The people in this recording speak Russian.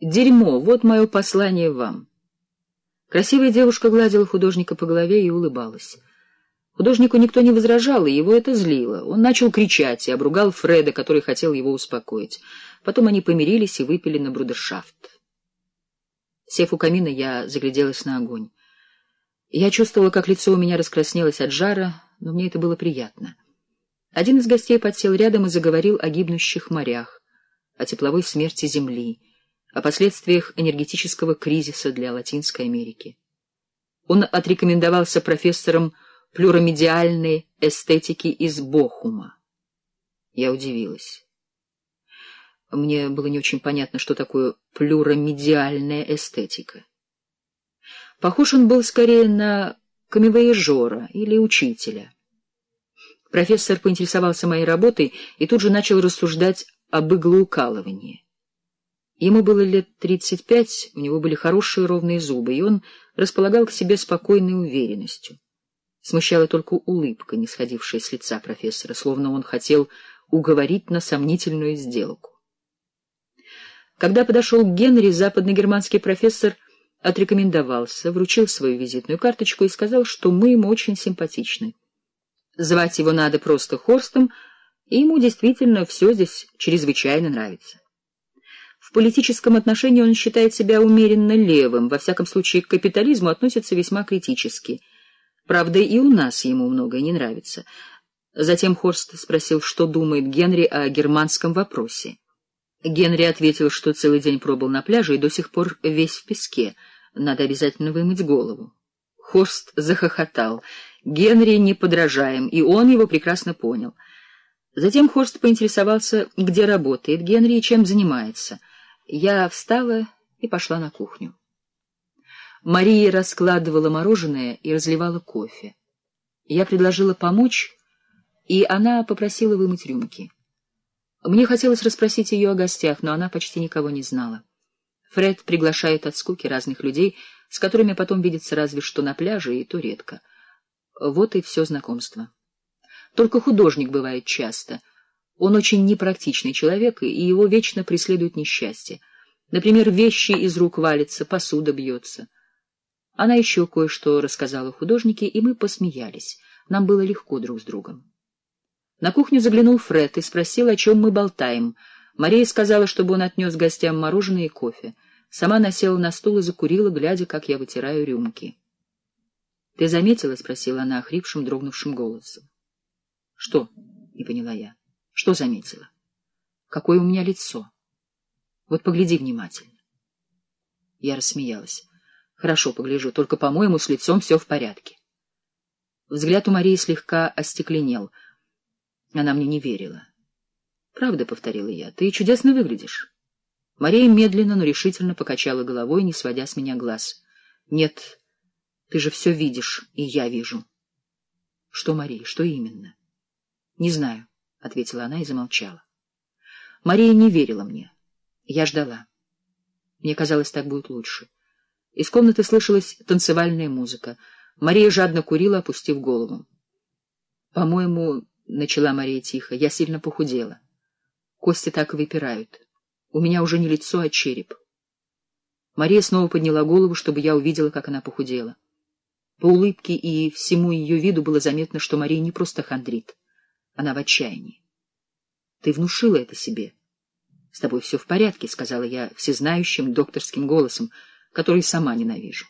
Дерьмо, вот мое послание вам. Красивая девушка гладила художника по голове и улыбалась. Художнику никто не возражал, и его это злило. Он начал кричать и обругал Фреда, который хотел его успокоить. Потом они помирились и выпили на брудершафт. Сев у камина, я загляделась на огонь. Я чувствовала, как лицо у меня раскраснелось от жара, но мне это было приятно. Один из гостей подсел рядом и заговорил о гибнущих морях, о тепловой смерти Земли, о последствиях энергетического кризиса для Латинской Америки. Он отрекомендовался профессором плюромедиальной эстетики из Бохума. Я удивилась. Мне было не очень понятно, что такое плюромедиальная эстетика. Похож он был скорее на камевояжера или учителя. Профессор поинтересовался моей работой и тут же начал рассуждать об иглоукалывании. Ему было лет тридцать пять, у него были хорошие ровные зубы, и он располагал к себе спокойной уверенностью. Смущала только улыбка, не сходившая с лица профессора, словно он хотел уговорить на сомнительную сделку. Когда подошел к Генри, западногерманский профессор отрекомендовался, вручил свою визитную карточку и сказал, что мы ему очень симпатичны. Звать его надо просто Хорстом, и ему действительно все здесь чрезвычайно нравится. Политическом отношении он считает себя умеренно левым, во всяком случае к капитализму относится весьма критически. Правда, и у нас ему многое не нравится. Затем Хорст спросил, что думает Генри о германском вопросе. Генри ответил, что целый день пробыл на пляже и до сих пор весь в песке. Надо обязательно вымыть голову. Хорст захохотал. Генри неподражаем, и он его прекрасно понял. Затем Хорст поинтересовался, где работает Генри и чем занимается — я встала и пошла на кухню. Мария раскладывала мороженое и разливала кофе. Я предложила помочь, и она попросила вымыть рюмки. Мне хотелось расспросить ее о гостях, но она почти никого не знала. Фред приглашает от скуки разных людей, с которыми потом видится разве что на пляже, и то редко. Вот и все знакомство. Только художник бывает часто — он очень непрактичный человек, и его вечно преследует несчастье. Например, вещи из рук валятся, посуда бьется. Она еще кое-что рассказала художнике, и мы посмеялись. Нам было легко друг с другом. На кухню заглянул Фред и спросил, о чем мы болтаем. Мария сказала, чтобы он отнес гостям мороженое и кофе. Сама насела на стул и закурила, глядя, как я вытираю рюмки. — Ты заметила? — спросила она охрипшим, дрогнувшим голосом. — Что? — не поняла я. Что заметила? Какое у меня лицо. Вот погляди внимательно. Я рассмеялась. Хорошо, погляжу, только, по-моему, с лицом все в порядке. Взгляд у Марии слегка остекленел. Она мне не верила. «Правда», — повторила я, — «ты чудесно выглядишь». Мария медленно, но решительно покачала головой, не сводя с меня глаз. «Нет, ты же все видишь, и я вижу». «Что, Мария, что именно?» «Не знаю». — ответила она и замолчала. Мария не верила мне. Я ждала. Мне казалось, так будет лучше. Из комнаты слышалась танцевальная музыка. Мария жадно курила, опустив голову. «По-моему, — начала Мария тихо, — я сильно похудела. Кости так выпирают. У меня уже не лицо, а череп». Мария снова подняла голову, чтобы я увидела, как она похудела. По улыбке и всему ее виду было заметно, что Мария не просто хандрит. Она в отчаянии. Ты внушила это себе. — С тобой все в порядке, — сказала я всезнающим докторским голосом, который сама ненавижу.